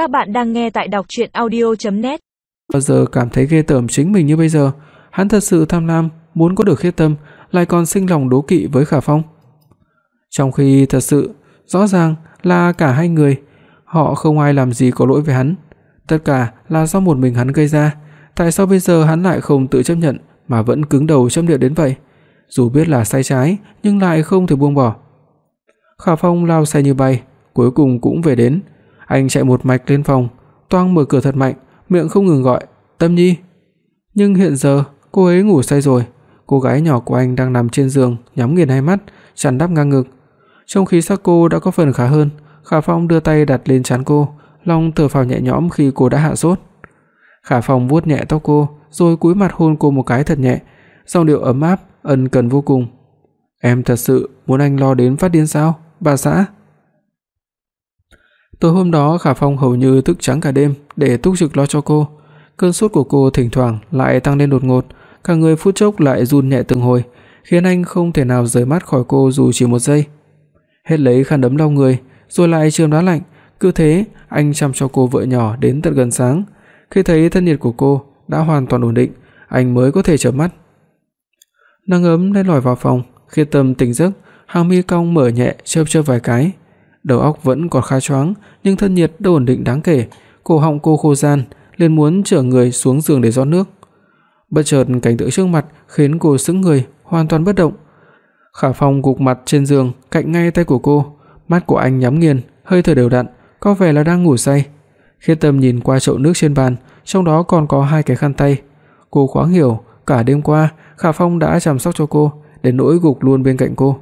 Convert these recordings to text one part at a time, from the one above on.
Các bạn đang nghe tại đọc audio net Bao giờ cảm thấy ghê tởm chính mình như bây giờ, hắn thật sự tham lam, muốn có được Khiết Tâm, lại còn sinh lòng đố kỵ với Khả Phong. Trong khi thật sự rõ ràng là cả hai người, họ không ai làm gì có lỗi với hắn, tất cả là do một mình hắn gây ra, tại sao bây giờ hắn lại không tự chấp nhận mà vẫn cứng đầu chấp nhận đến vậy? Dù biết là sai trái nhưng lại không thể buông bỏ. Khả Phong lao xe như bay, cuối cùng cũng về đến. Anh chạy một mạch lên phòng, toang mở cửa thật mạnh, miệng không ngừng gọi, "Tâm Nhi." Nhưng hiện giờ, cô ấy ngủ say rồi. Cô gái nhỏ của anh đang nằm trên giường, nhắm nghiền hai mắt, chăn đắp ngang ngực. Trong khi sắc cô đã có phần khá hơn, Khả Phong đưa tay đặt lên trán cô, lòng thở phào nhẹ nhõm khi cô đã hạ sốt. Khả Phong vuốt nhẹ tóc cô, rồi cúi mặt hôn cô một cái thật nhẹ, giọng điệu ấm áp, ân cần vô cùng. "Em thật sự muốn anh lo đến phát điên sao, bà xã?" Tối hôm đó Khả Phong hầu như thức trắng cả đêm để túc trực lo cho cô. Cơn sốt của cô thỉnh thoảng lại tăng lên đột ngột, cả người phút chốc lại run nhẹ từng hồi, khiến anh không thể nào rời mắt khỏi cô dù chỉ một giây. Hết lấy khăn đấm lau người, rồi lại chườm đá lạnh, cứ thế anh chăm cho cô vợ nhỏ đến tận gần sáng. Khi thấy thân nhiệt của cô đã hoàn toàn ổn định, anh mới có thể chợp mắt. Nắng ấm len lỏi vào phòng, khi Tâm tỉnh giấc, hàng mi cong mở nhẹ chớp chớp vài cái. Đầu óc vẫn còn khá choáng, nhưng thân nhiệt đã ổn định đáng kể, cổ họng cô khô ran, liền muốn trở người xuống giường để rót nước. Bất chợt cảnh tượng trước mặt khiến cô sững người, hoàn toàn bất động. Khả Phong gục mặt trên giường, cạnh ngay tay của cô, mắt của anh nhắm nghiền, hơi thở đều đặn, có vẻ là đang ngủ say. Khiết Tâm nhìn qua chậu nước trên bàn, trong đó còn có hai cái khăn tay. Cô khoáng hiểu, cả đêm qua Khả Phong đã chăm sóc cho cô, đến nỗi gục luôn bên cạnh cô.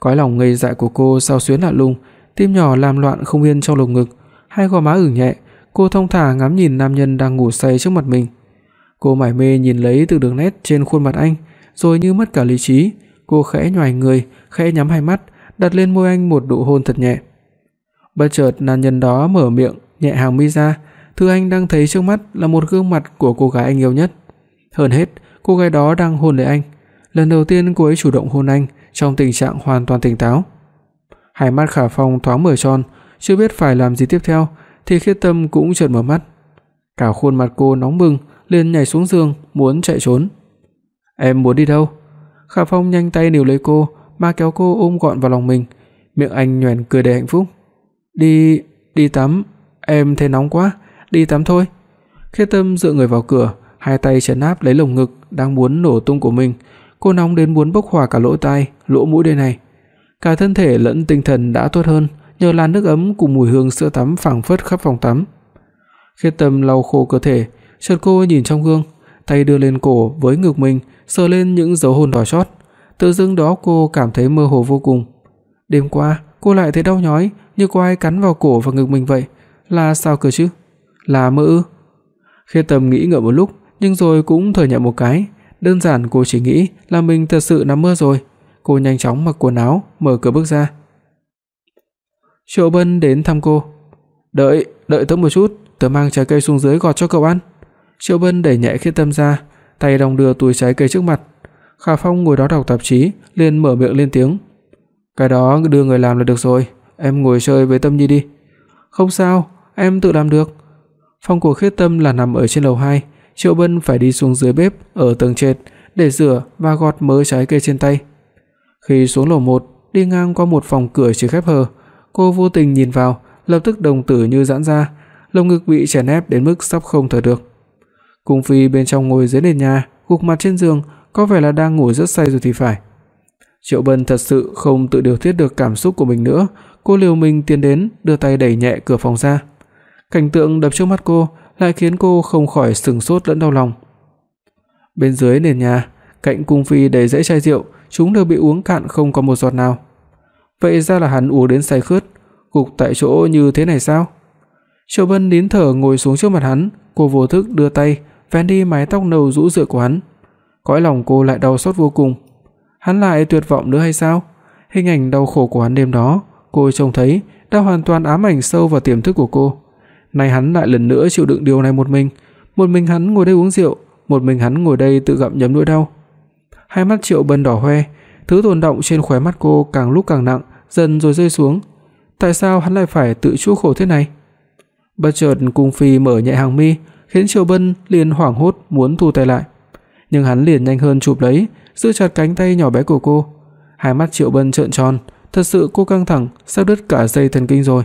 Cõi lòng ngây dại của cô sao xuyến lạ lùng, tim nhỏ làm loạn không yên trong lồng ngực, hai gò má ửng nhẹ, cô thong thả ngắm nhìn nam nhân đang ngủ say trước mặt mình. Cô mải mê nhìn lấy từng đường nét trên khuôn mặt anh, rồi như mất cả lý trí, cô khẽ nhoài người, khẽ nhắm hai mắt, đặt lên môi anh một nụ hôn thật nhẹ. Bất chợt nam nhân đó mở miệng, nhẹ hàng mi ra, thứ anh đang thấy trước mắt là một gương mặt của cô gái anh yêu nhất. Hơn hết, cô gái đó đang hôn lấy anh. Lần đầu tiên cô ấy chủ động hôn anh trong tình trạng hoàn toàn tỉnh táo. Hai mắt Khả Phong thoáng mở tròn, chưa biết phải làm gì tiếp theo thì Khiết Tâm cũng chợt mở mắt. Cả khuôn mặt cô nóng bừng, liền nhảy xuống giường muốn chạy trốn. "Em muốn đi đâu?" Khả Phong nhanh tay níu lấy cô, mà kéo cô ôm gọn vào lòng mình, miệng anh nhoẻn cười đầy hạnh phúc. "Đi, đi tắm, em thấy nóng quá, đi tắm thôi." Khiết Tâm dựa người vào cửa, hai tay trấn áp lấy lồng ngực đang muốn nổ tung của mình, cô nóng đến muốn bốc hỏa cả lỗ tai, lỗ mũi đây này. Cả thân thể lẫn tinh thần đã tốt hơn nhờ làn nước ấm cùng mùi hương sữa tắm phảng phất khắp phòng tắm. Khiết Tâm lau khô cơ thể, chợt cô nhìn trong gương, tay đưa lên cổ với ngực mình, sờ lên những dấu hôn đỏ chót. Tự dưng đó cô cảm thấy mơ hồ vô cùng. Đêm qua, cô lại thấy đau nhói, như có ai cắn vào cổ và ngực mình vậy. Là sao cơ chứ? Là mơ ư? khi Tâm nghĩ ngợi một lúc, nhưng rồi cũng thừa nhận một cái, đơn giản cô chỉ nghĩ là mình thật sự nằm mơ rồi. Cô nhanh chóng mặc quần áo, mở cửa bước ra. Triệu Bân đến thăm cô. "Đợi, đợi tớ một chút, tớ mang trái cây xuống dưới gọt cho cậu ăn." Triệu Bân đẩy nhẹ Khiết Tâm ra, tay đồng đưa túi trái cây trước mặt. Khả Phong ngồi đó đọc tạp chí, liền mở miệng lên tiếng. "Cái đó đưa người làm là được rồi, em ngồi chơi với Tâm Nhi đi." "Không sao, em tự làm được." Phòng của Khiết Tâm là nằm ở trên lầu 2, Triệu Bân phải đi xuống dưới bếp ở tầng trệt để rửa và gọt mớ trái cây trên tay. Khi xuống lầu 1, đi ngang qua một phòng cửa chỉ khép hờ, cô vô tình nhìn vào, lập tức đồng tử như giãn ra, lồng ngực bị chèn ép đến mức sắp không thở được. Cung Phi bên trong ngồi dưới nền nhà, gục mặt trên giường, có vẻ là đang ngủ rất say rồi thì phải. Triệu Bân thật sự không tự điều tiết được cảm xúc của mình nữa, cô liều mình tiến đến, đưa tay đẩy nhẹ cửa phòng ra. Cảnh tượng đập trước mắt cô lại khiến cô không khỏi sừng sốt lẫn đau lòng. Bên dưới nền nhà, cạnh cung phi đầy dãy chai rượu, chúng đều bị uống cạn không còn một giọt nào. Vậy ra là hắn uống đến say khướt, gục tại chỗ như thế này sao? Triệu Bân nín thở ngồi xuống trước mặt hắn, cô vô thức đưa tay vén đi mái tóc nâu rũ rượi của hắn. Cõi lòng cô lại đau xót vô cùng. Hắn lại tuyệt vọng nữa hay sao? Hình ảnh đau khổ của hắn đêm đó, cô trông thấy đã hoàn toàn ám ảnh sâu vào tiềm thức của cô. Nay hắn lại lần nữa chịu đựng điều này một mình, một mình hắn ngồi đây uống rượu, một mình hắn ngồi đây tự gặm nhấm nỗi đau. Hai mắt Triệu Bân đỏ hoe, thứ tồn động trên khóe mắt cô càng lúc càng nặng, dần rồi rơi xuống. Tại sao hắn lại phải tự chuốc khổ thế này? Bất chợt cung phi mở nhẹ hàng mi, khiến Triệu Bân liền hoảng hốt muốn thu tay lại. Nhưng hắn liền nhanh hơn chụp lấy, giữ chặt cánh tay nhỏ bé của cô. Hai mắt Triệu Bân trợn tròn, thật sự cô căng thẳng, sắp đứt cả dây thần kinh rồi.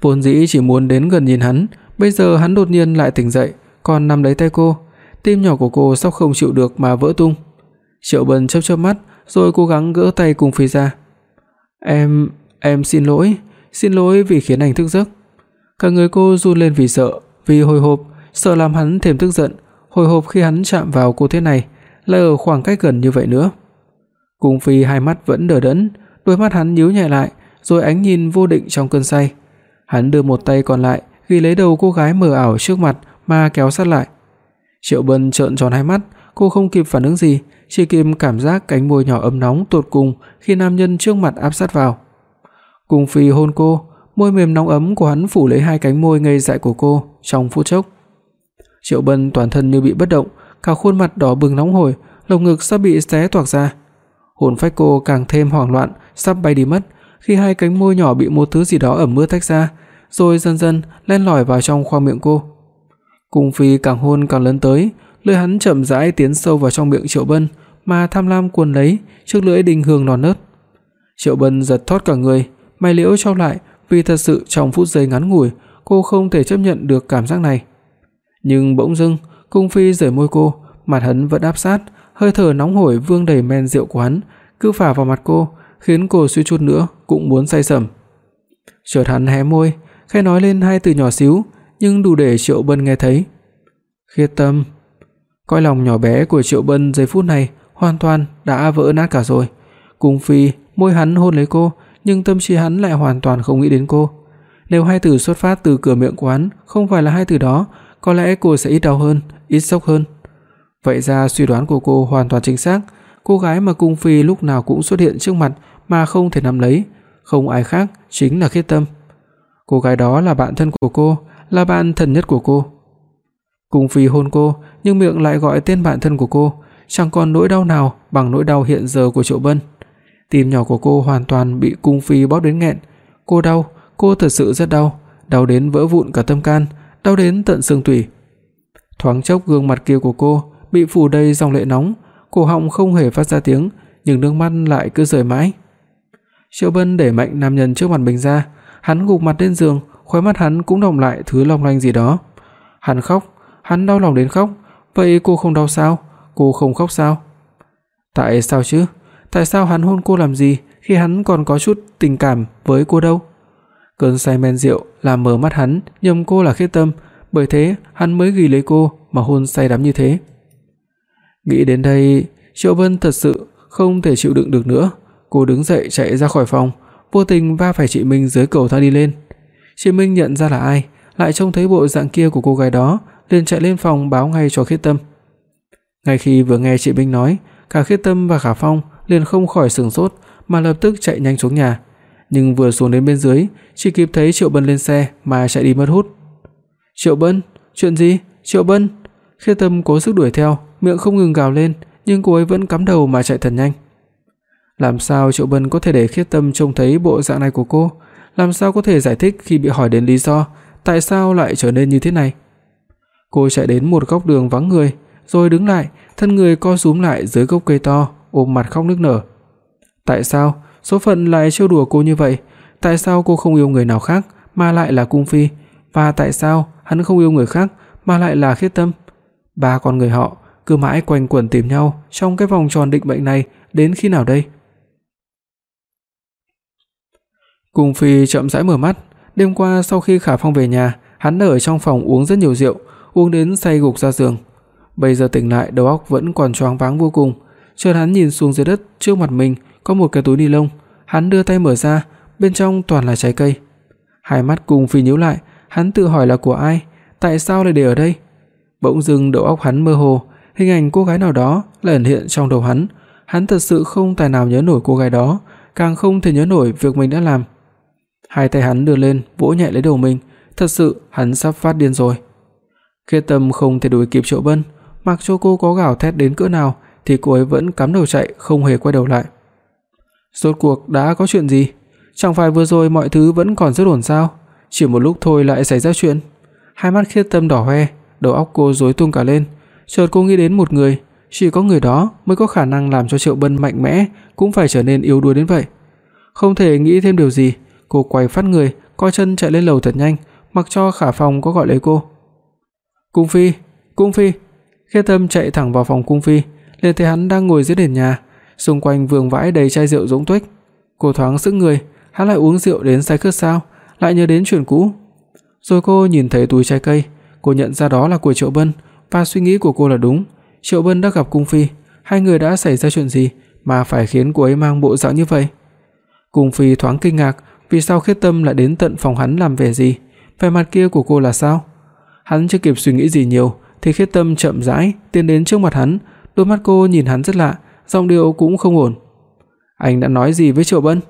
Vốn dĩ chỉ muốn đến gần nhìn hắn, bây giờ hắn đột nhiên lại tỉnh dậy, còn nắm lấy tay cô, tim nhỏ của cô sắp không chịu được mà vỡ tung. Triệu Bân chớp chớp mắt, rồi cố gắng gỡ tay cùng Phi ra. "Em, em xin lỗi, xin lỗi vì khiến anh thức giấc." Cả người cô run lên vì sợ, vì hồi hộp, sợ làm hắn thêm tức giận, hồi hộp khi hắn chạm vào cô thế này, lại ở khoảng cách gần như vậy nữa. Cung Phi hai mắt vẫn đờ đẫn, đôi mắt hắn nhíu nhẹ lại, rồi ánh nhìn vô định trong cơn say. Hắn đưa một tay còn lại ghi lấy đầu cô gái mờ ảo trước mặt mà kéo sát lại. Triệu Bân trợn tròn hai mắt, cô không kịp phản ứng gì, chỉ kịp cảm giác cánh môi nhỏ ấm nóng tột cùng khi nam nhân trước mặt áp sát vào. Cung Phi hôn cô, môi mềm nóng ấm của hắn phủ lấy hai cánh môi ngây dại của cô trong phút chốc. Triệu Bân toàn thân như bị bất động, cả khuôn mặt đỏ bừng nóng hổi, lồng ngực sắp bị xé toạc ra. Hồn phách cô càng thêm hoảng loạn, sắp bay đi mất, khi hai cánh môi nhỏ bị một thứ gì đó ẩm ướt tách ra, rồi dần dần len lỏi vào trong khoang miệng cô. Cung Phi càng hôn càng lớn tới, lưỡi hắn chậm rãi tiến sâu vào trong miệng Triệu Bân, mà tham lam cuồn lấy trước lưỡi đình hương non nớt. Triệu Bân giật thót cả người, mày liễu chau lại, vì thật sự trong phút giây ngắn ngủi, cô không thể chấp nhận được cảm giác này. Nhưng bỗng dưng, Cung Phi rời môi cô, mặt hắn vẫn áp sát, hơi thở nóng hổi vương đầy men rượu của hắn cứ phả vào mặt cô, khiến cô suýt chút nữa cũng muốn say sẩm. Chợt hắn hé môi, khẽ nói lên hai từ nhỏ xíu, nhưng đủ để Triệu Bân nghe thấy. Khiết Tâm. Cõi lòng nhỏ bé của Triệu Bân giây phút này hoàn toàn đã vỡ nát cả rồi. Cung Phi, môi hắn hôn lấy cô, nhưng tâm trí hắn lại hoàn toàn không nghĩ đến cô. Nếu hai từ xuất phát từ cửa miệng quán không phải là hai từ đó, có lẽ cô sẽ ít đau hơn, ít sốc hơn. Vậy ra suy đoán của cô hoàn toàn chính xác, cô gái mà cung phi lúc nào cũng xuất hiện trước mặt mà không thể nắm lấy, không ai khác chính là Khiết Tâm. Cô gái đó là bạn thân của cô, là bạn thân nhất của cô. Cung phi hôn cô, nhưng miệng lại gọi tên bạn thân của cô, chẳng còn nỗi đau nào bằng nỗi đau hiện giờ của Triệu Bân. Tim nhỏ của cô hoàn toàn bị cung phi bóp đến nghẹn. Cô đau, cô thật sự rất đau, đau đến vỡ vụn cả tâm can, đau đến tận xương tủy. Thoáng chốc gương mặt kia của cô bị phủ đầy dòng lệ nóng, cổ họng không hề phát ra tiếng, nhưng nước mắt lại cứ rơi mãi. Triệu Bân đẩy mạnh nam nhân trước mặt mình ra, hắn gục mặt lên giường, khóe mắt hắn cũng đọng lại thứ long lanh gì đó. Hắn khóc, hắn đau lòng đến khóc, vậy cô không đau sao? Cô không khóc sao? Tại sao chứ? Tại sao hắn hôn cô làm gì khi hắn còn có chút tình cảm với cô đâu? Cơn say men rượu làm mờ mắt hắn, nhầm cô là Khiết Tâm, bởi thế hắn mới ghi lấy cô mà hôn say đắm như thế. Nghĩ đến đây, Triệu Vân thật sự không thể chịu đựng được nữa, cô đứng dậy chạy ra khỏi phòng, vô tình va phải chị Minh dưới cầu thang đi lên. Chị Minh nhận ra là ai, lại trông thấy bộ dạng kia của cô gái đó, liền chạy lên phòng báo ngay cho Khiết Tâm. Ngay khi vừa nghe chị Minh nói, cả Khiết Tâm và Khả Phong liền không khỏi sửng sốt mà lập tức chạy nhanh xuống nhà, nhưng vừa xuống đến bên dưới, chỉ kịp thấy Triệu Bân lên xe mà chạy đi mất hút. "Triệu Bân, chuyện gì? Triệu Bân?" Khiết Tâm cố sức đuổi theo, miệng không ngừng gào lên, nhưng cô ấy vẫn cắm đầu mà chạy thật nhanh. Làm sao Triệu Bân có thể để Khiết Tâm trông thấy bộ dạng này của cô? Làm sao có thể giải thích khi bị hỏi đến lý do tại sao lại trở nên như thế này? Cô chạy đến một góc đường vắng người, rồi đứng lại, thân người co rúm lại dưới gốc cây to, ôm mặt khóc nức nở. Tại sao số phận lại trêu đùa cô như vậy? Tại sao cô không yêu người nào khác mà lại là cung phi? Và tại sao hắn không yêu người khác mà lại là Khiết Tâm? Ba con người họ cứ mãi quanh quẩn tìm nhau trong cái vòng tròn định mệnh này đến khi nào đây? Cung Phi chậm rãi mở mắt, đêm qua sau khi Khả Phong về nhà, hắn đã ở trong phòng uống rất nhiều rượu, uống đến say gục ra giường. Bây giờ tỉnh lại đầu óc vẫn còn choáng váng vô cùng, chợt hắn nhìn xuống dưới đất, trước mặt mình có một cái túi ni lông, hắn đưa tay mở ra, bên trong toàn là trái cây. Hai mắt Cung Phi nhíu lại, hắn tự hỏi là của ai, tại sao lại để ở đây? Bỗng dưng đầu óc hắn mơ hồ, hình ảnh cô gái nào đó lại ẩn hiện trong đầu hắn, hắn thật sự không tài nào nhớ nổi cô gái đó, càng không thể nhớ nổi việc mình đã làm. Hai tay hắn đưa lên, vỗ nhẹ lấy đầu mình, thật sự hắn sắp phát điên rồi. Khiết Tâm không thể đuổi kịp Triệu Bân, mặc cho cô có gào thét đến cỡ nào thì cô ấy vẫn cắm đầu chạy, không hề quay đầu lại. Rốt cuộc đã có chuyện gì? Chẳng phải vừa rồi mọi thứ vẫn còn rất ổn sao? chỉ một lúc thôi lại xảy ra chuyện. Hai mắt Khiết Tâm đỏ hoe, đầu óc cô rối tung cả lên, chợt cô nghĩ đến một người, chỉ có người đó mới có khả năng làm cho Triệu Bân mạnh mẽ cũng phải trở nên yếu đuối đến vậy. Không thể nghĩ thêm điều gì, cô quay phát người, co chân chạy lên lầu thật nhanh, mặc cho Khả Phong có gọi lấy cô. "Cung phi, cung phi." Khê Tâm chạy thẳng vào phòng cung phi, liền thấy hắn đang ngồi dưới đền nhà, xung quanh vương vãi đầy chai rượu rỗng tuếch. Cô thoáng sững người, hắn lại uống rượu đến say khướt sao, lại nhớ đến chuyện cũ. Rồi cô nhìn thấy túi trái cây, cô nhận ra đó là của Triệu Bân và suy nghĩ của cô là đúng. Triệu Bân đã gặp cung phi, hai người đã xảy ra chuyện gì mà phải khiến cô ấy mang bộ dạng như vậy? Cung phi thoáng kinh ngạc, vì sao Khiết Tâm lại đến tận phòng hắn làm vẻ gì? Vẻ mặt kia của cô là sao? Hắn chưa kịp suy nghĩ gì nhiều thì Khiết Tâm chậm rãi tiến đến trước mặt hắn, đôi mắt cô nhìn hắn rất lạ, giọng điệu cũng không ổn. "Anh đã nói gì với Triệu Bân?"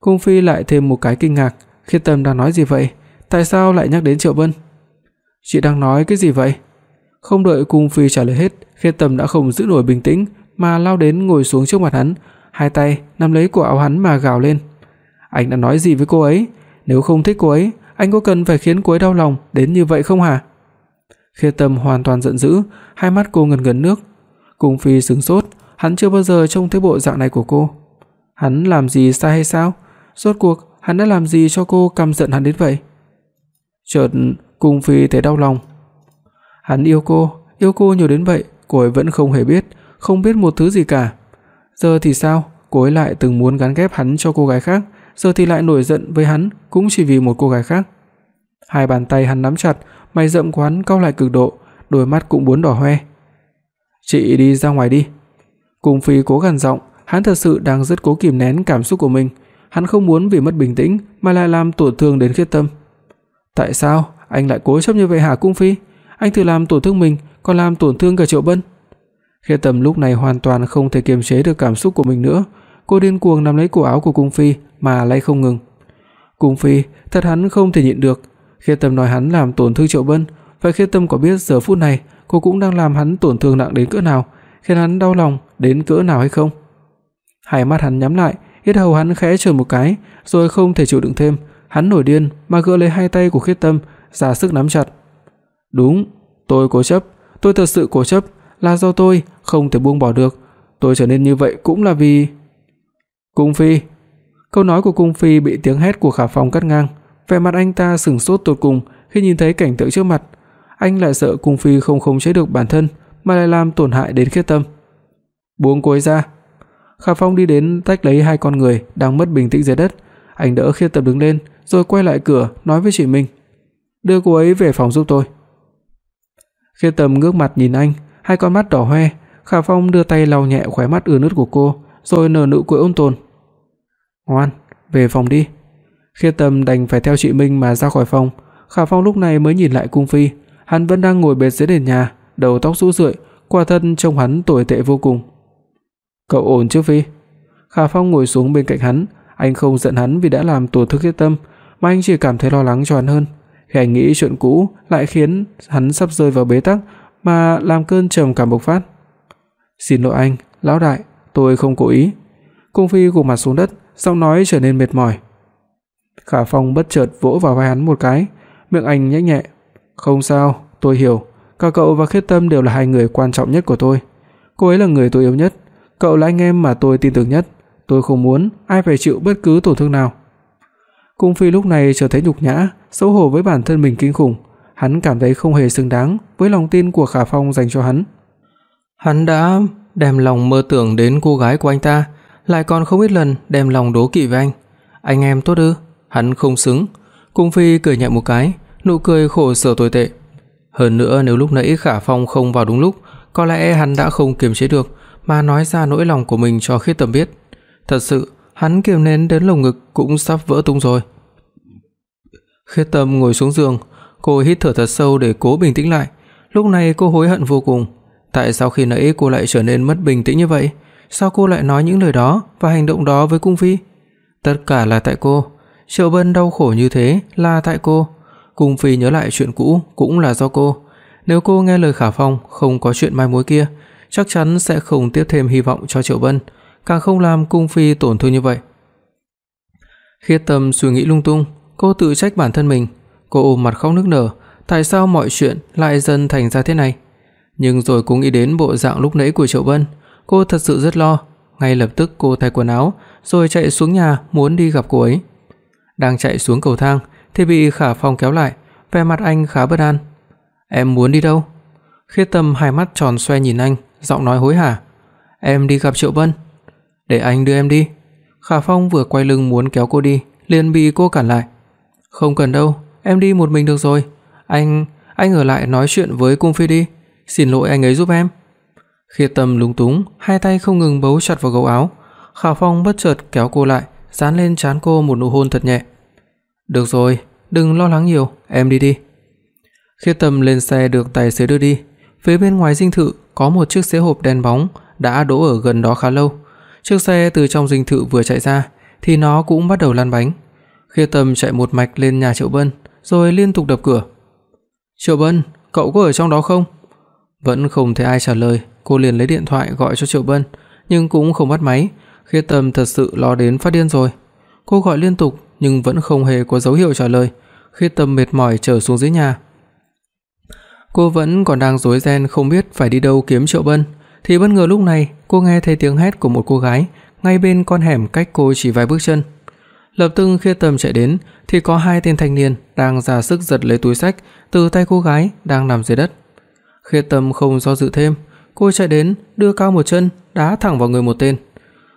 Cung phi lại thêm một cái kinh ngạc, Khiết Tâm đang nói gì vậy? Tại sao lại nhắc đến Triệu Bân? Chị đang nói cái gì vậy? Không đợi cung phi trả lời hết, Khiết Tâm đã không giữ nổi bình tĩnh mà lao đến ngồi xuống trước mặt hắn, hai tay nắm lấy cổ áo hắn mà gào lên. Anh đã nói gì với cô ấy? Nếu không thích cô ấy, anh có cần phải khiến cô ấy đau lòng đến như vậy không hả? Khê Tâm hoàn toàn giận dữ, hai mắt cô ngần ngần nước. Cung phi sững sốt, hắn chưa bao giờ trông thấy bộ dạng này của cô. Hắn làm gì sai hay sao? Rốt cuộc hắn đã làm gì cho cô căm giận hắn đến vậy? Chợt cung phi thấy đau lòng. Hắn yêu cô, yêu cô nhiều đến vậy, cô ấy vẫn không hề biết, không biết một thứ gì cả. Giờ thì sao? Cô ấy lại từng muốn gắn ghép hắn cho cô gái khác, giờ thì lại nổi giận với hắn cũng chỉ vì một cô gái khác. Hai bàn tay hắn nắm chặt, mày rậm của hắn cau lại cực độ, đôi mắt cũng muốn đỏ hoe. "Chị đi ra ngoài đi." Cung Phi cố gằn giọng, hắn thật sự đang rất cố kìm nén cảm xúc của mình, hắn không muốn vì mất bình tĩnh mà lại làm tổn thương đến Khiết Tâm. "Tại sao anh lại cố chấp như vậy hả Cung Phi? Anh thử làm tổn thương mình, còn làm tổn thương cả Triệu Bân." Khiết Tâm lúc này hoàn toàn không thể kiềm chế được cảm xúc của mình nữa, cô điên cuồng nắm lấy cổ áo của Cung Phi mà lay không ngừng. Cung Phi, thật hắn không thể nhịn được, Khiết Tâm nói hắn làm tổn thương Triệu Bân, vậy Khiết Tâm có biết giờ phút này cô cũng đang làm hắn tổn thương nặng đến cỡ nào, khiến hắn đau lòng đến cỡ nào hay không? Hai mắt hắn nhắm lại, yết hầu hắn khẽ trợn một cái, rồi không thể chịu đựng thêm, hắn nổi điên mà gỡ lấy hai tay của Khiết Tâm, ra sức nắm chặt. "Đúng, tôi cố chấp, tôi thật sự cố chấp, là do tôi không thể buông bỏ được, tôi trở nên như vậy cũng là vì Cung Phi." Câu nói của Cung Phi bị tiếng hét của Khả Phong cắt ngang, vẻ mặt anh ta sững sốt tột cùng khi nhìn thấy cảnh tượng trước mặt. Anh lại sợ Cung Phi không khống chế được bản thân mà lại làm tổn hại đến Khiết Tâm. Buông cô ấy ra. Khả Phong đi đến tách lấy hai con người đang mất bình tĩnh dưới đất, anh đỡ Khiết Tâm đứng lên, rồi quay lại cửa nói với chị mình: "Đưa cô ấy về phòng giúp tôi." Khiết Tâm ngước mặt nhìn anh, hai con mắt đỏ hoe, Khả Phong đưa tay lau nhẹ khóe mắt ướt nước của cô, rồi nở nụ cười ôn tồn. "Ngoan, về phòng đi." Khiết Tâm đành phải theo chị Minh mà ra khỏi phòng. Khả Phong lúc này mới nhìn lại cung phi, hắn vẫn đang ngồi bệt dưới nền nhà, đầu tóc rũ rượi, quả thân trông hắn tồi tệ vô cùng. "Cậu ổn chứ Phi?" Khả Phong ngồi xuống bên cạnh hắn, anh không giận hắn vì đã làm tổn thương Khiết Tâm, mà anh chỉ cảm thấy lo lắng cho hắn hơn. Khi anh nghĩ chuyện cũ lại khiến hắn sắp rơi vào bế tắc mà làm cơn trầm cảm bộc phát. "Xin lỗi anh, lão đại, tôi không cố ý." Cung Phi gục mặt xuống đất, giọng nói trở nên mệt mỏi. Khả Phong bất chợt vỗ vào vai hắn một cái, miệng anh nhếch nhẹ, "Không sao, tôi hiểu, cả cậu và Khiết Tâm đều là hai người quan trọng nhất của tôi. Cô ấy là người tôi yêu nhất, cậu là anh em mà tôi tin tưởng nhất, tôi không muốn ai phải chịu bất cứ tổn thương nào." Cung Phi lúc này trở thấy nhục nhã, xấu hổ với bản thân mình kinh khủng, hắn cảm thấy không hề xứng đáng với lòng tin của Khả Phong dành cho hắn. Hắn đã đem lòng mơ tưởng đến cô gái của anh ta, lại còn không ít lần đem lòng đố kỵ với anh. Anh em tốt ư? Hắn không xứng. Cung Phi cười nhẹ một cái, nụ cười khổ sở tồi tệ. Hơn nữa nếu lúc nãy Khả Phong không vào đúng lúc, có lẽ hắn đã không kiềm chế được mà nói ra nỗi lòng của mình cho Khiết Tâm biết. Thật sự, hắn kiềm nén đến lồng ngực cũng sắp vỡ tung rồi. Khiết Tâm ngồi xuống giường, cô hít thở thật sâu để cố bình tĩnh lại. Lúc này cô hối hận vô cùng, tại sao khi nãy cô lại trở nên mất bình tĩnh như vậy? Sao cô lại nói những lời đó và hành động đó với cung phi? Tất cả là tại cô, Triệu Bân đau khổ như thế là tại cô, Cung Phi nhớ lại chuyện cũ cũng là do cô. Nếu cô nghe lời Khả Phong không có chuyện mai mối kia, chắc chắn sẽ không tiếp thêm hy vọng cho Triệu Bân, càng không làm Cung Phi tổn thương như vậy. Khiết Tâm suy nghĩ lung tung, cô tự trách bản thân mình, cô ôm mặt khóc nức nở, tại sao mọi chuyện lại dần thành ra thế này? Nhưng rồi cũng nghĩ đến bộ dạng lúc nãy của Triệu Vân, cô thật sự rất lo, ngay lập tức cô thay quần áo rồi chạy xuống nhà muốn đi gặp cô ấy. Đang chạy xuống cầu thang thì bị Khả Phong kéo lại, vẻ mặt anh khá bất an. "Em muốn đi đâu?" Khiết Tâm hai mắt tròn xoe nhìn anh, giọng nói hối hả. "Em đi gặp Triệu Vân." "Để anh đưa em đi." Khả Phong vừa quay lưng muốn kéo cô đi, liền bị cô cản lại. "Không cần đâu, em đi một mình được rồi. Anh, anh ở lại nói chuyện với cung phi đi, xin lỗi anh ấy giúp em." Khiết Tâm lúng túng, hai tay không ngừng bấu chặt vào gấu áo. Khả Phong bất chợt kéo cô lại, dán lên trán cô một nụ hôn thật nhẹ. "Được rồi, đừng lo lắng nhiều, em đi đi." Khiết Tâm lên xe được tài xế đưa đi. Phía bên ngoài dinh thự có một chiếc xe hộp đen bóng đã đỗ ở gần đó khá lâu. Chiếc xe từ trong dinh thự vừa chạy ra thì nó cũng bắt đầu lăn bánh. Khiết Tâm chạy một mạch lên nhà Triệu Bân, rồi liên tục đập cửa. "Triệu Bân, cậu có ở trong đó không?" Vẫn không thấy ai trả lời, cô liền lấy điện thoại gọi cho Triệu Bân, nhưng cũng không bắt máy. Khiết Tâm thật sự lo đến phát điên rồi. Cô gọi liên tục nhưng vẫn không hề có dấu hiệu trả lời. Khiết Tâm mệt mỏi trở xuống dưới nhà. Cô vẫn còn đang rối ren không biết phải đi đâu kiếm Triệu Bân, thì bất ngờ lúc này cô nghe thấy tiếng hét của một cô gái ngay bên con hẻm cách cô chỉ vài bước chân. Lập tức khi Tâm chạy đến thì có hai tên thanh niên đang ra sức giật lấy túi xách từ tay cô gái đang nằm dưới đất. Khê Tâm không do dự thêm, cô chạy đến, đưa cao một chân, đá thẳng vào người một tên.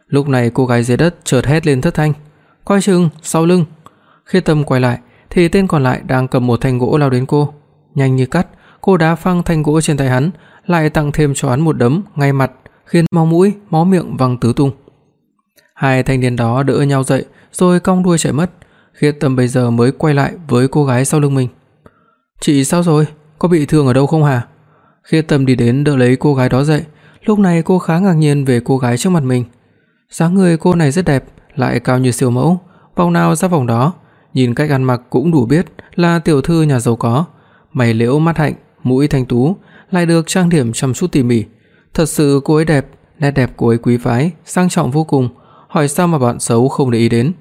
Lúc này cô gái dưới đất chợt hét lên thất thanh, "Coi chừng, sau lưng!" Khê Tâm quay lại thì tên còn lại đang cầm một thanh gỗ lao đến cô. Nhanh như cắt, cô đá phăng thanh gỗ trên tay hắn, lại tặng thêm cho hắn một đấm ngay mặt, khiến máu mũi, máu miệng văng tứ tung. Hai thanh niên đó đỡ nhau dậy, rồi cong đuôi chạy mất. Khiết Tâm bây giờ mới quay lại với cô gái sau lưng mình. "Chị sao rồi? Có bị thương ở đâu không hả?" Khiết Tâm đi đến đỡ lấy cô gái đó dậy, lúc này cô khá ngạc nhiên về cô gái trước mặt mình. Dáng người cô này rất đẹp, lại cao như siêu mẫu, vòng nào ra vòng đó, nhìn cách ăn mặc cũng đủ biết là tiểu thư nhà giàu có, mày liễu mắt hạnh, mũi thanh tú, lại được trang điểm chăm chút tỉ mỉ. Thật sự cô ấy đẹp, nét đẹp cô ấy quý phái, sang trọng vô cùng, hỏi sao mà bạn xấu không để ý đến.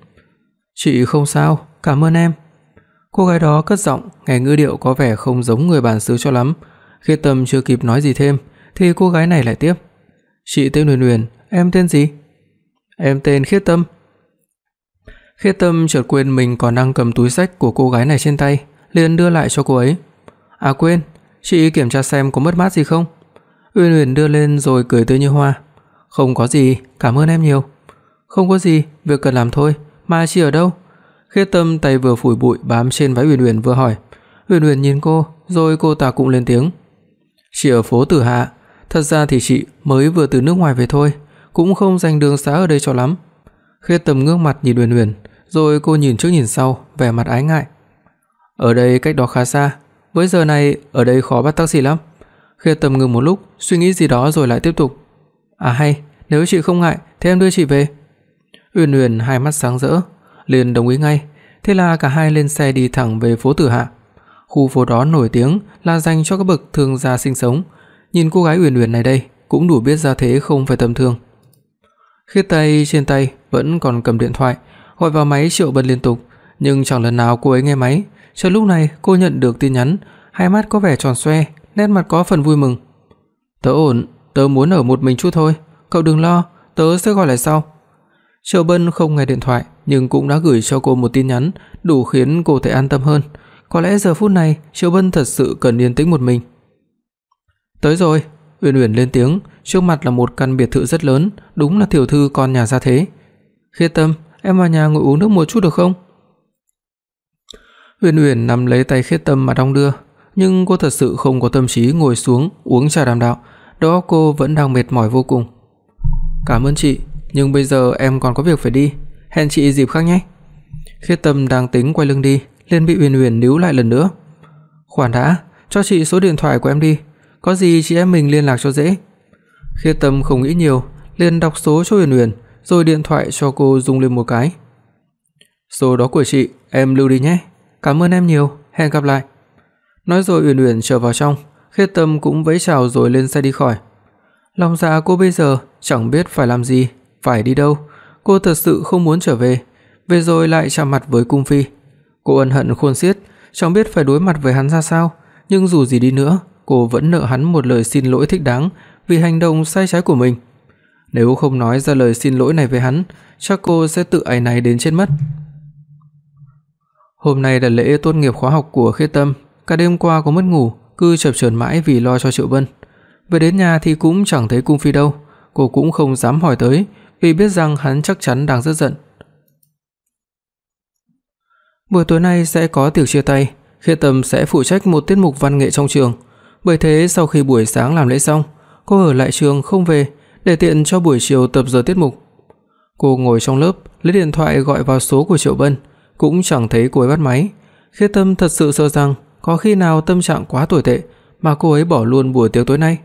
"Chị không sao, cảm ơn em." Cô gái đó cất giọng, nghe ngữ điệu có vẻ không giống người bản xứ cho lắm. Khi Tâm chưa kịp nói gì thêm thì cô gái này lại tiếp. "Chị tên Huyền Huyền, em tên gì?" "Em tên Khiết Tâm." Khiết Tâm chợt quên mình còn đang cầm túi xách của cô gái này trên tay, liền đưa lại cho cô ấy. "À quên, chị kiểm tra xem có mất mát gì không?" Huyền Huyền đưa lên rồi cười tươi như hoa. "Không có gì, cảm ơn em nhiều." "Không có gì, việc cần làm thôi, mà chị ở đâu?" Khiết Tâm tay vừa phủi bụi bám trên váy Huyền Huyền vừa hỏi. Huyền Huyền nhìn cô, rồi cô ta cũng lên tiếng. "Chị ở phố Tử Hạ, thật ra thì chị mới vừa từ nước ngoài về thôi, cũng không dành đường xá ở đây cho lắm." Khê Tâm ngước mặt nhìn Uyển Uyển, rồi cô nhìn trước nhìn sau, vẻ mặt ái ngại. "Ở đây cách đó khá xa, với giờ này ở đây khó bắt taxi lắm." Khê Tâm ngừng một lúc, suy nghĩ gì đó rồi lại tiếp tục. "À hay, nếu chị không ngại thì em đưa chị về." Uyển Uyển hai mắt sáng rỡ, liền đồng ý ngay. Thế là cả hai lên xe đi thẳng về phố Tử Hạ. Khu phố đó nổi tiếng là dành cho các bậc thương gia sinh sống. Nhìn cô gái Uyển Uyển này đây, cũng đủ biết gia thế không phải tầm thường. Khiết tay trên tay vẫn còn cầm điện thoại, gọi vào máy Triệu Bân liên tục, nhưng chẳng lần nào cô ấy nghe máy. Cho lúc này cô nhận được tin nhắn, hai mắt có vẻ tròn xoe, nét mặt có phần vui mừng. "Tớ ổn, tớ muốn ở một mình chút thôi, cậu đừng lo, tớ sẽ gọi lại sau." Triệu Bân không nghe điện thoại, nhưng cũng đã gửi cho cô một tin nhắn, đủ khiến cô thấy an tâm hơn. Có lẽ giờ phút này, Triệu Bân thật sự cần yên tĩnh một mình. Tới rồi, Uyển Uyển lên tiếng, trước mặt là một căn biệt thự rất lớn, đúng là tiểu thư con nhà gia thế. Khiết Tâm, em vào nhà ngồi uống nước một chút được không? Uyển Uyển nắm lấy tay Khiết Tâm mà đong đưa, nhưng cô thật sự không có tâm trí ngồi xuống uống trà đàm đạo, đó cô vẫn đang mệt mỏi vô cùng. Cảm ơn chị, nhưng bây giờ em còn có việc phải đi, hẹn chị dịp khác nhé. Khiết Tâm đang tính quay lưng đi, liền bị Uyển Uyển níu lại lần nữa. "Khoan đã, cho chị số điện thoại của em đi, có gì chị em mình liên lạc cho dễ." Khiết Tâm không nghĩ nhiều, liền đọc số cho Uyển Uyển, rồi điện thoại cho cô rung lên một cái. "Số đó của chị, em lưu đi nhé. Cảm ơn em nhiều, hẹn gặp lại." Nói rồi Uyển Uyển trở vào trong, Khiết Tâm cũng vẫy chào rồi lên xe đi khỏi. Lòng dạ cô bây giờ chẳng biết phải làm gì, phải đi đâu, cô thật sự không muốn trở về, về rồi lại chạm mặt với cung phi. Cô ân hận khôn xiết, chẳng biết phải đối mặt với hắn ra sao, nhưng dù gì đi nữa, cô vẫn nợ hắn một lời xin lỗi thích đáng vì hành động sai trái của mình. Nếu không nói ra lời xin lỗi này với hắn, chắc cô sẽ tự áy náy đến chết mất. Hôm nay là lễ tốt nghiệp khóa học của Khê Tâm, cả đêm qua có mất ngủ, cứ chập chờn mãi vì lo cho Triệu Vân. Về đến nhà thì cũng chẳng thấy cung phi đâu, cô cũng không dám hỏi tới, vì biết rằng hắn chắc chắn đang rất giận. Buổi tối nay sẽ có tiểu chia tay, Khiết Tâm sẽ phụ trách một tiết mục văn nghệ trong trường. Bởi thế sau khi buổi sáng làm lễ xong, cô ở lại trường không về để tiện cho buổi chiều tập giờ tiết mục. Cô ngồi trong lớp, lấy điện thoại gọi vào số của Triệu Vân, cũng chẳng thấy cô ấy bắt máy. Khiết Tâm thật sự sợ rằng có khi nào tâm trạng quá tồi tệ mà cô ấy bỏ luôn buổi tiệc tối nay.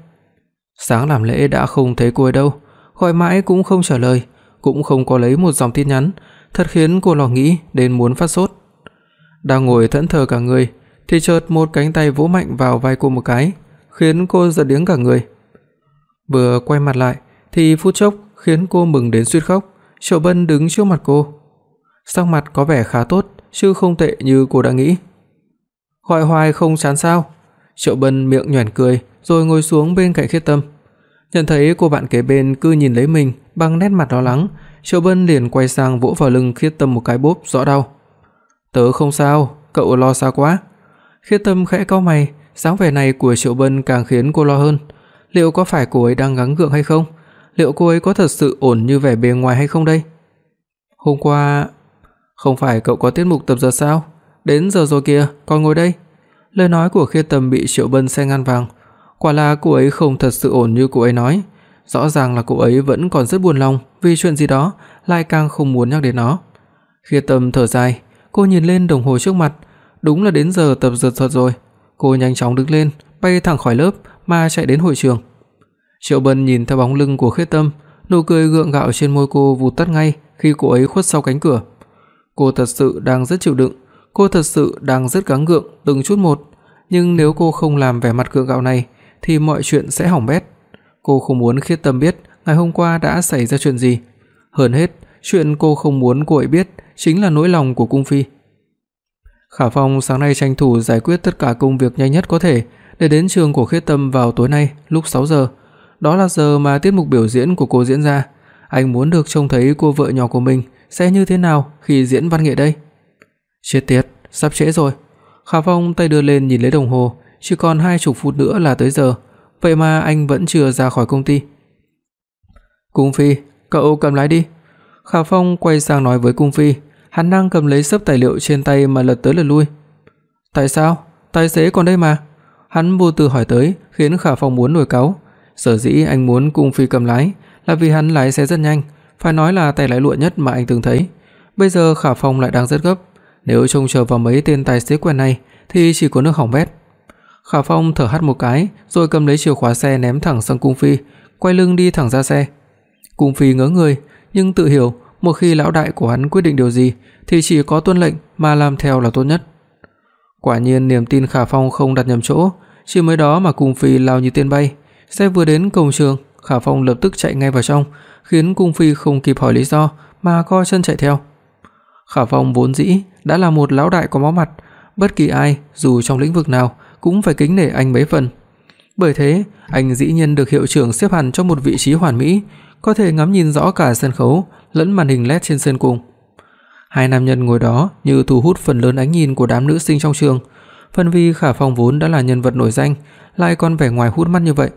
Sáng làm lễ đã không thấy cô ấy đâu, gọi mãi cũng không trả lời, cũng không có lấy một dòng tin nhắn, thật khiến cô lo nghĩ đến muốn phát sốt. Đang ngồi thẫn thờ cả người, thì chợt một cánh tay vỗ mạnh vào vai cô một cái, khiến cô giật điếng cả người. Vừa quay mặt lại thì phút chốc khiến cô mừng đến suýt khóc, Triệu Bân đứng trước mặt cô. Sắc mặt có vẻ khá tốt, chứ không tệ như cô đã nghĩ. Gọi hoài không chán sao? Triệu Bân miệng nhoẻn cười, rồi ngồi xuống bên cạnh Khiết Tâm. Nhận thấy cô bạn kế bên cứ nhìn lấy mình bằng nét mặt lo lắng, Triệu Bân liền quay sang vỗ vào lưng Khiết Tâm một cái bốp rõ đau. "Tớ không sao, cậu lo xa quá." Khiết Tâm khẽ cau mày, dáng vẻ này của Triệu Bân càng khiến cô lo hơn. Liệu có phải cô ấy đang gắng gượng hay không? Liệu cô ấy có thật sự ổn như vẻ bề ngoài hay không đây? Hôm qua không phải cậu có tiết mục tập giờ sao? Đến giờ rồi kìa, còn ngồi đây. Lời nói của Khiết Tâm bị Triệu Bân xen ngang vàng. Quả là cô ấy không thật sự ổn như cô ấy nói. Rõ ràng là cô ấy vẫn còn rất buồn lòng vì chuyện gì đó, lại càng không muốn nhắc đến nó. Khiết Tâm thở dài, cô nhìn lên đồng hồ trước mặt, đúng là đến giờ tập dượt thuật rồi. Cô nhanh chóng đứng lên, bay thẳng khỏi lớp mà chạy đến hội trường. Triệu Bân nhìn theo bóng lưng của Khiết Tâm, nụ cười gượng gạo trên môi cô vụt tắt ngay khi cô ấy khuất sau cánh cửa. Cô thật sự đang rất chịu đựng, cô thật sự đang rất gắng gượng từng chút một, nhưng nếu cô không làm vẻ mặt gượng gạo này thì mọi chuyện sẽ hỏng bét. Cô không muốn Khiết Tâm biết ngày hôm qua đã xảy ra chuyện gì. Hơn hết, chuyện cô không muốn cô ấy biết chính là nỗi lòng của cung phi. Khả Phong sáng nay tranh thủ giải quyết tất cả công việc nhanh nhất có thể để đến trường của Khiết Tâm vào tối nay lúc 6 giờ. Đó là giờ mà tiết mục biểu diễn của cô diễn ra. Anh muốn được trông thấy cô vợ nhỏ của mình sẽ như thế nào khi diễn văn nghệ đây. Chết tiệt, sắp trễ rồi. Khả Phong tay đưa lên nhìn lấy đồng hồ, chỉ còn hai chục phút nữa là tới giờ, vậy mà anh vẫn chưa ra khỏi công ty. Cung Phi, cậu cầm lái đi. Khả Phong quay sang nói với Cung Phi, hắn đang cầm lấy sấp tài liệu trên tay mà lật tới lật lui. Tại sao? Tài xế còn đây mà. Hắn vô tư hỏi tới, khiến Khả Phong muốn nổi cáu. Sở dĩ anh muốn Cung Phi cầm lái là vì hắn lái xe rất nhanh, phải nói là tay lái lụa nhất mà anh từng thấy. Bây giờ Khả Phong lại đang rất gấp, nếu trông chờ vào mấy tên tài xế quen này thì chỉ có nước hỏng bét. Khả Phong thở hắt một cái, rồi cầm lấy chìa khóa xe ném thẳng sang Cung Phi, quay lưng đi thẳng ra xe. Cung Phi ngớ người, nhưng tự hiểu, một khi lão đại của hắn quyết định điều gì thì chỉ có tuân lệnh mà làm theo là tốt nhất. Quả nhiên niềm tin Khả Phong không đặt nhầm chỗ, chỉ mới đó mà Cung Phi lao như tên bay. Xe vừa đến cổng trường, Khả Phong lập tức chạy ngay vào trong, khiến Cung Phi không kịp hỏi lý do mà co chân chạy theo. Khả Phong vốn dĩ đã là một lão đại có máu mặt, bất kỳ ai dù trong lĩnh vực nào cũng phải kính nể anh mấy phần. Bởi thế, anh dĩ nhiên được hiệu trưởng xếp hẳn trong một vị trí hoàn mỹ, có thể ngắm nhìn rõ cả sân khấu lẫn màn hình LED trên sân cùng. Hai nam nhân ngồi đó như thu hút phần lớn ánh nhìn của đám nữ sinh trong trường. Phần vì Khả Phong vốn đã là nhân vật nổi danh, lại còn vẻ ngoài hút mắt như vậy.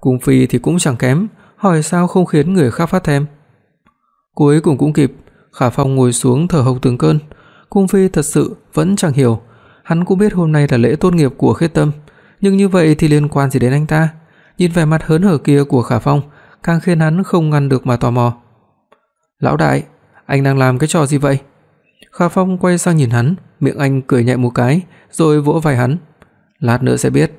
Cung Phi thì cũng chẳng kém, hỏi sao không khiến người khác phát thèm. Cuối cùng cũng kịp, Khả Phong ngồi xuống thở hộc từng cơn. Cung Phi thật sự vẫn chẳng hiểu, hắn cũng biết hôm nay là lễ tốt nghiệp của khế Tâm, nhưng như vậy thì liên quan gì đến anh ta? Nhìn vẻ mặt hớn hở kia của Khả Phong, càng khiến hắn không ngăn được mà tò mò. "Lão đại, anh đang làm cái trò gì vậy?" Khả Phong quay sang nhìn hắn, miệng anh cười nhẹ một cái, rồi vỗ vai hắn. "Lát nữa sẽ biết."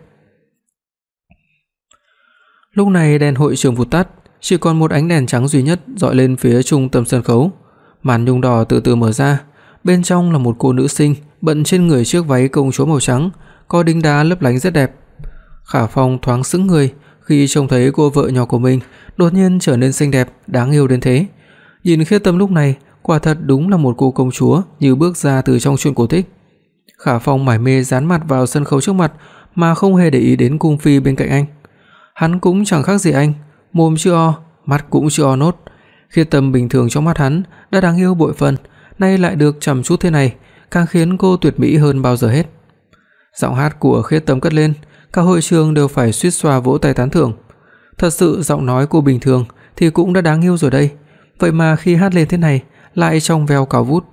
Lúc này đèn hội trường vụt tắt, chỉ còn một ánh đèn trắng duy nhất dọi lên phía trung tâm sân khấu. Màn nhung đỏ từ từ mở ra, bên trong là một cô nữ sinh bận trên người chiếc váy công chúa màu trắng, có đính đá lấp lánh rất đẹp. Khả Phong thoáng sững người khi trông thấy cô vợ nhỏ của mình đột nhiên trở nên xinh đẹp, đáng yêu đến thế. Nhìn Khiết Tâm lúc này, quả thật đúng là một cô công chúa như bước ra từ trong truyện cổ tích. Khả Phong mải mê dán mặt vào sân khấu trước mặt mà không hề để ý đến cung phi bên cạnh anh. Hắn cũng chẳng khác gì anh, mồm chưa o, mắt cũng chưa o nốt. Khiết Tâm bình thường trong mắt hắn đã đáng yêu bội phần, nay lại được chăm chút thế này, càng khiến cô tuyệt mỹ hơn bao giờ hết. Giọng hát của Khiết Tâm cất lên, cả hội trường đều phải suýt xoa vỗ tay tán thưởng. Thật sự giọng nói của bình thường thì cũng đã đáng yêu rồi đây, vậy mà khi hát lên thế này lại trong veo cao vút.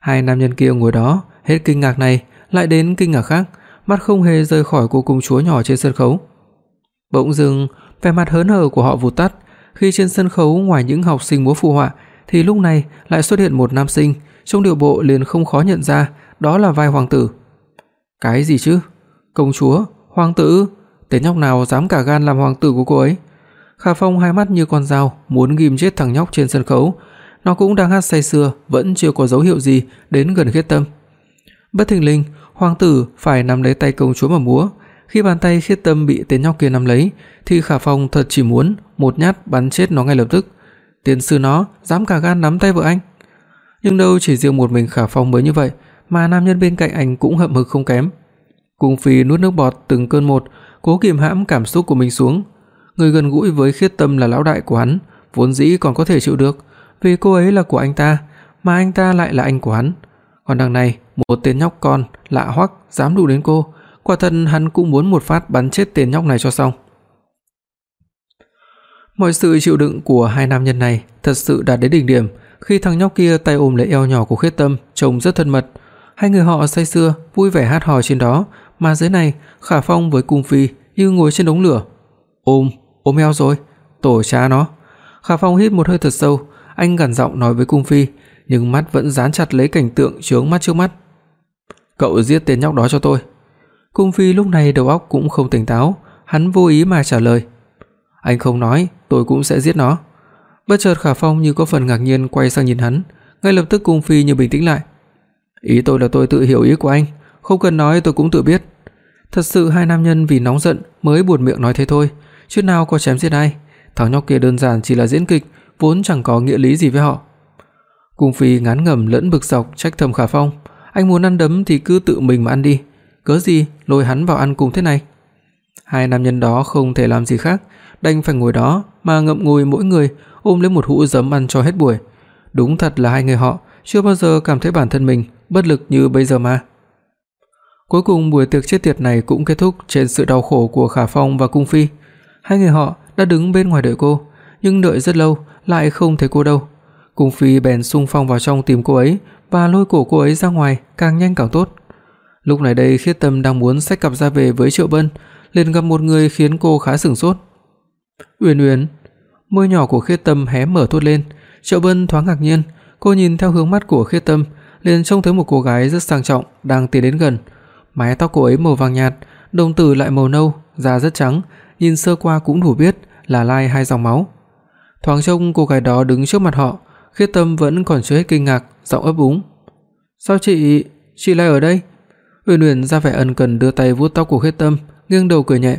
Hai nam nhân kia ngồi đó, hết kinh ngạc này lại đến kinh ngạc khác, mắt không hề rời khỏi cô công chúa nhỏ trên sân khấu. Bỗng dưng, vẻ mặt hớn hở của họ vụt tắt, khi trên sân khấu ngoài những học sinh múa phù họa thì lúc này lại xuất hiện một nam sinh, trong điệu bộ liền không khó nhận ra đó là vai hoàng tử. Cái gì chứ? Công chúa, hoàng tử, tên nhóc nào dám cả gan làm hoàng tử của cô ấy? Khả Phong hai mắt như con dao, muốn ghim chết thằng nhóc trên sân khấu. Nó cũng đang hát say sưa, vẫn chưa có dấu hiệu gì đến gần Khiết Tâm. Bất thình lình, hoàng tử phải nắm lấy tay công chúa mà múa, khi bàn tay Khiết Tâm bị tên nhóc kia nắm lấy, thì Khả Phong thật chỉ muốn một nhát bắn chết nó ngay lập tức. Tiên sư nó dám cả gan nắm tay vợ anh. Nhưng đâu chỉ riêng một mình Khả Phong mới như vậy, mà nam nhân bên cạnh anh cũng hậm hực không kém. Cung Phi nuốt nước bọt từng cơn một, cố kiềm hãm cảm xúc của mình xuống. Người gần gũi với Khiết Tâm là lão đại của hắn, vốn dĩ còn có thể chịu được, vì cô ấy là của anh ta, mà anh ta lại là anh của hắn. Còn đằng này, một tên nhóc con lạ hoắc dám đụng đến cô, quả thật hắn cũng muốn một phát bắn chết tên nhóc này cho xong. Mọi sự chịu đựng của hai nam nhân này thật sự đạt đến đỉnh điểm khi thằng nhóc kia tay ôm lấy eo nhỏ của Khiết Tâm, trông rất thân mật. Hai người họ say sưa, vui vẻ hát hò trên đó, mà dưới này, Khả Phong với Cung Phi như ngồi trên đống lửa. Ôm, ôm eo rồi, tổ cha nó. Khả Phong hít một hơi thật sâu, anh gằn giọng nói với Cung Phi, nhưng mắt vẫn dán chặt lấy cảnh tượng chướng mắt trước mắt. Cậu giết tên nhóc đó cho tôi. Cung Phi lúc này đầu óc cũng không tỉnh táo, hắn vô ý mà trả lời. Anh không nói, tôi cũng sẽ giết nó. Bất chợt Khả Phong như có phần ngạc nhiên quay sang nhìn hắn, ngay lập tức Cung Phi như bình tĩnh lại. Ý tôi là tôi tự hiểu ý của anh, không cần nói tôi cũng tự biết. Thật sự hai nam nhân vì nóng giận mới buột miệng nói thế thôi, chứ nào có chém giết ai. Thằng nhóc kia đơn giản chỉ là diễn kịch, vốn chẳng có nghĩa lý gì với họ. Cung Phi ngán ngẩm lẫn bực dọc trách thầm Khả Phong, anh muốn ăn đấm thì cứ tự mình mà ăn đi, cớ gì lôi hắn vào ăn cùng thế này. Hai nam nhân đó không thể làm gì khác, đành phải ngồi đó mà ngậm ngùi mỗi người ôm lấy một hũ giấm ăn cho hết buổi. Đúng thật là hai người họ chưa bao giờ cảm thấy bản thân mình bất lực như bây giờ mà. Cuối cùng buổi tiệc chết tiệt này cũng kết thúc trên sự đau khổ của Khả Phong và Cung Phi. Hai người họ đã đứng bên ngoài đợi cô, nhưng đợi rất lâu lại không thấy cô đâu. Cung Phi bèn xung phong vào trong tìm cô ấy và lôi cổ cô ấy ra ngoài, càng nhanh càng tốt. Lúc này đây Khiết Tâm đang muốn xách cặp ra về với Triệu Bân, liền gặp một người khiến cô khá sửng sốt. "Uyển Uyển." Môi nhỏ của Khiết Tâm hé mở thốt lên, Triệu Bân thoáng ngạc nhiên, cô nhìn theo hướng mắt của Khiết Tâm, liền trông thấy một cô gái rất sang trọng đang tiến đến gần. Mái tóc cô ấy màu vàng nhạt, đồng tử lại màu nâu, da rất trắng, nhìn sơ qua cũng đủ biết là lai hai dòng máu. Thoáng trông cô gái đó đứng trước mặt họ, Khiết Tâm vẫn còn chưa hết kinh ngạc, giọng ấp úng. "Sao chị, chị lại ở đây?" Uyển Uyển ra vẻ ân cần đưa tay vuốt tóc của Khiết Tâm, nghiêng đầu cười nhẹ.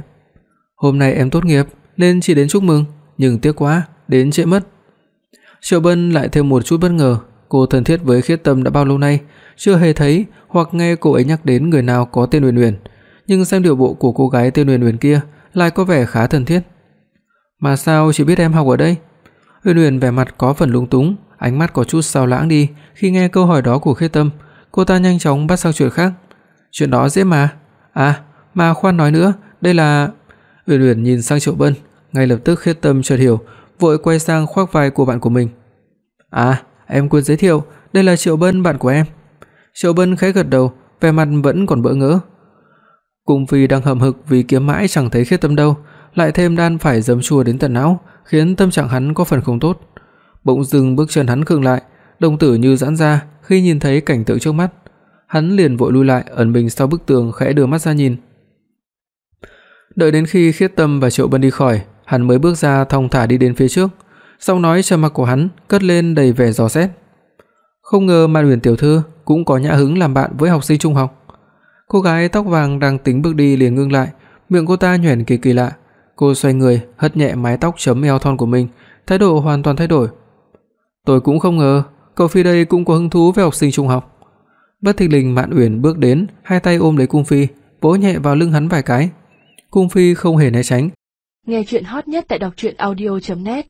"Hôm nay em tốt nghiệp nên chị đến chúc mừng, nhưng tiếc quá, đến trễ mất." Triệu Bân lại thêm một chút bất ngờ, cô thân thiết với Khiết Tâm đã bao lâu nay, chưa hề thấy hoặc nghe cô ấy nhắc đến người nào có tên Uyển Uyển, nhưng xem điệu bộ của cô gái tên Uyển Uyển kia lại có vẻ khá thân thiết. "Mà sao chị biết em học ở đây?" Uyển Uyển vẻ mặt có phần lúng túng, ánh mắt có chút sao lãng đi khi nghe câu hỏi đó của Khiết Tâm, cô ta nhanh chóng bắt sang chuyện khác. "Chuyện đó dễ mà. À, mà khoan nói nữa, đây là..." Uyển Uyển nhìn sang Triệu Bân, ngay lập tức Khiết Tâm chợt hiểu, vội quay sang khoác vai của bạn của mình. "À, em quên giới thiệu, đây là Triệu Bân bạn của em." Triệu Bân khẽ gật đầu, vẻ mặt vẫn còn bỡ ngỡ. Cung Phi đang hậm hực vì kiếm mãi chẳng thấy Khiết Tâm đâu, lại thêm đan phải giấm chua đến tận não, khiến tâm trạng hắn có phần không tốt. Bỗng dưng bước chân hắn khựng lại, đồng tử như giãn ra khi nhìn thấy cảnh tượng trước mắt. Hắn liền vội lui lại, ẩn mình sau bức tường khẽ đưa mắt ra nhìn. Đợi đến khi Khiết Tâm và Triệu Bân đi khỏi, hắn mới bước ra thong thả đi đến phía trước. Giọng nói trầm mặc của hắn cất lên đầy vẻ dò xét. Không ngờ Mạn uyển tiểu thư cũng có nhã hứng làm bạn với học sinh trung học. Cô gái tóc vàng đang tính bước đi liền ngưng lại, miệng cô ta nhoẻn kỳ kỳ lạ. Cô xoay người, hất nhẹ mái tóc chấm eo thon của mình, thái độ hoàn toàn thay đổi. Tôi cũng không ngờ, cậu phi đây cũng có hứng thú với học sinh trung học. Bất thình lình Mạn Uyển bước đến, hai tay ôm lấy cung phi, vỗ nhẹ vào lưng hắn vài cái. Cung phi không hề né tránh. Nghe truyện hot nhất tại doctruyenaudio.net